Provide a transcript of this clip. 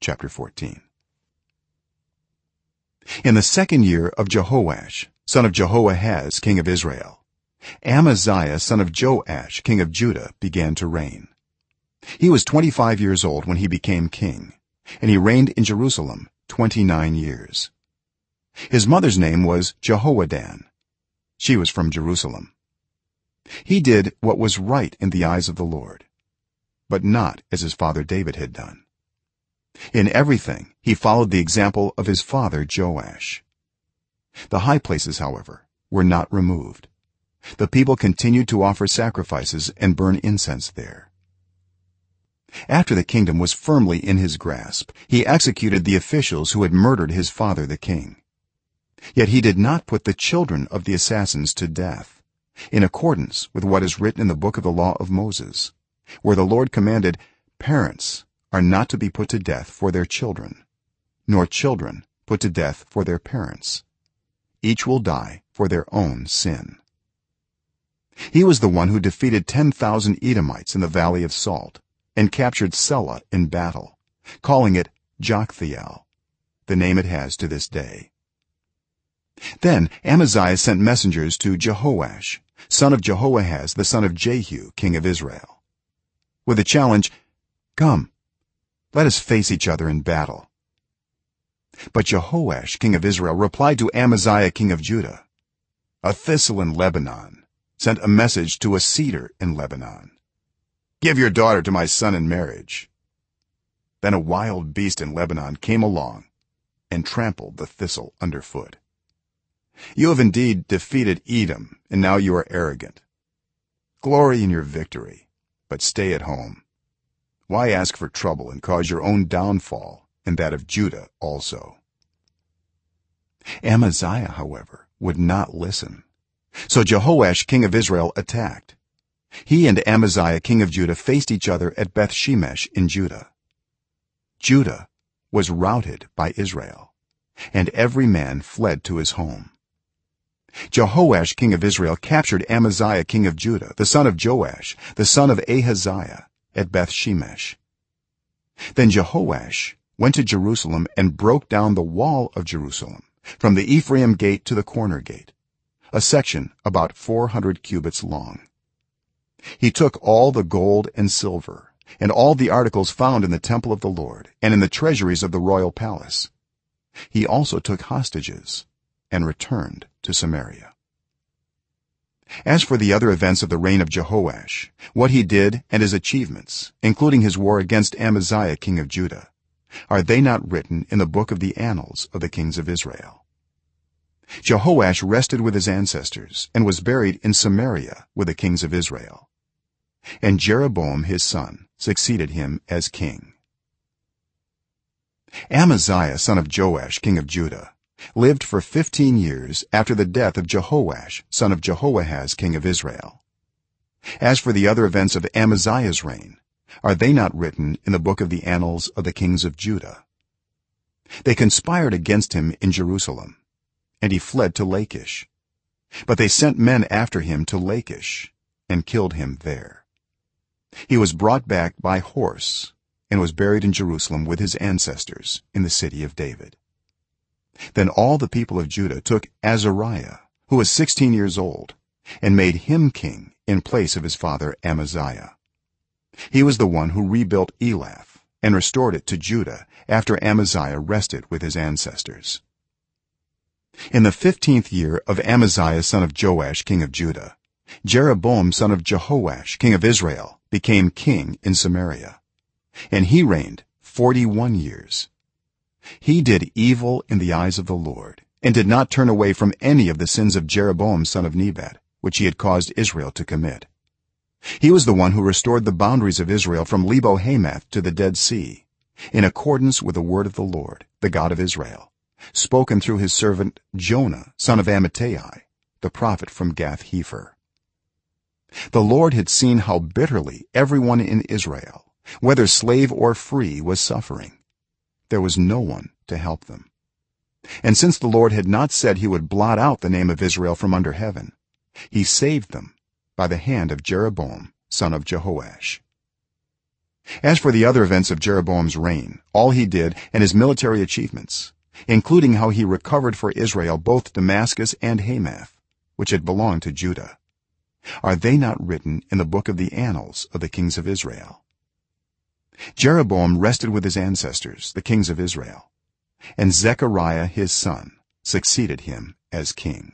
chapter 14 in the second year of jehoash son of jehoahaz king of israel amaziah son of joash king of judah began to reign. He was 25 years old when he became king and he reigned in jerusalem 29 years. His mother's name was jehoaddan she was from jerusalem. He did what was right in the eyes of the lord but not as his father david had done in everything he followed the example of his father joash. The high places however were not removed. The people continued to offer sacrifices and burn incense there. After the kingdom was firmly in his grasp he executed the officials who had murdered his father the king. Yet he did not put the children of the assassins to death in accordance with what is written in the book of the law of moses where the lord commanded parents are not to be put to death for their children nor children put to death for their parents. Each will die for their own sin. He was the one who defeated 10000 edomites in the valley of salt and captured sela in battle calling it joktheel the name it has to this day. Then amaziah sent messengers to jehoash son of jehoahaz the son of jehu king of israel with a challenge come let us face each other in battle. But jehoash king of israel replied to amaziah king of judah. A thistle in lebanon sent a message to a cedar in lebanon. Give your daughter to my son in marriage. Then a wild beast in lebanon came along and trampled the thistle underfoot. You have indeed defeated edom and now you are arrogant. Glory in your victory but stay at home why ask for trouble and cause your own downfall and that of judah also? Amaziah however would not listen. So jehoash king of israel attacked. He and amaziah king of judah faced each other at bethshemesh in judah. Judah was routed by israel and every man fled to his home. Jehoash king of israel captured amaziah king of judah the son of joash the son of ahaziah at bethshemesh. Then jehoash went to jerusalem and broke down the wall of jerusalem from the ephraim gate to the corner gate a section about 400 cubits long. He took all the gold and silver and all the articles found in the temple of the lord and in the treasuries of the royal palace. He also took hostages and returned to samaria as for the other events of the reign of jehoash what he did and his achievements including his war against amaziah king of judah are they not written in the book of the annals of the kings of israel? Jehoash rested with his ancestors and was buried in samaria with the kings of israel. And jeroboam his son succeeded him as king. Amaziah son of joash king of judah lived for 15 years after the death of jehoash son of jehoahaz king of israel. As for the other events of amaziah's reign are they not written in the book of the annals of the kings of judah? They conspired against him in jerusalem and he fled to lachish. But they sent men after him to lachish and killed him there. He was brought back by horse and was buried in jerusalem with his ancestors in the city of david then all the people of judah took azariah who was 16 years old and made him king in place of his father amaziah. He was the one who rebuilt elath and restored it to judah after amaziah rested with his ancestors. In the 15th year of amaziah son of joash king of judah jeroboam son of jehoash king of israel became king in samaria. And he reigned 41 years he did evil in the eyes of the lord and did not turn away from any of the sins of jeroboam son of nebat which he had caused israel to commit. He was the one who restored the boundaries of israel from lebo hamath to the dead sea in accordance with the word of the lord the god of israel spoken through his servant jonah son of amittai the prophet from gath hepher the lord had seen how bitterly everyone in israel whether slave or free was suffering there was no one to help them. And since the lord had not said he would blot out the name of israel from under heaven he saved them by the hand of jeroboam son of jehoash. As for the other events of jeroboam's reign all he did and his military achievements including how he recovered for israel both damascus and hamath which had belonged to judah are they not written in the book of the annals of the kings of israel jeroboam rested with his ancestors the kings of israel and zechariah his son succeeded him as king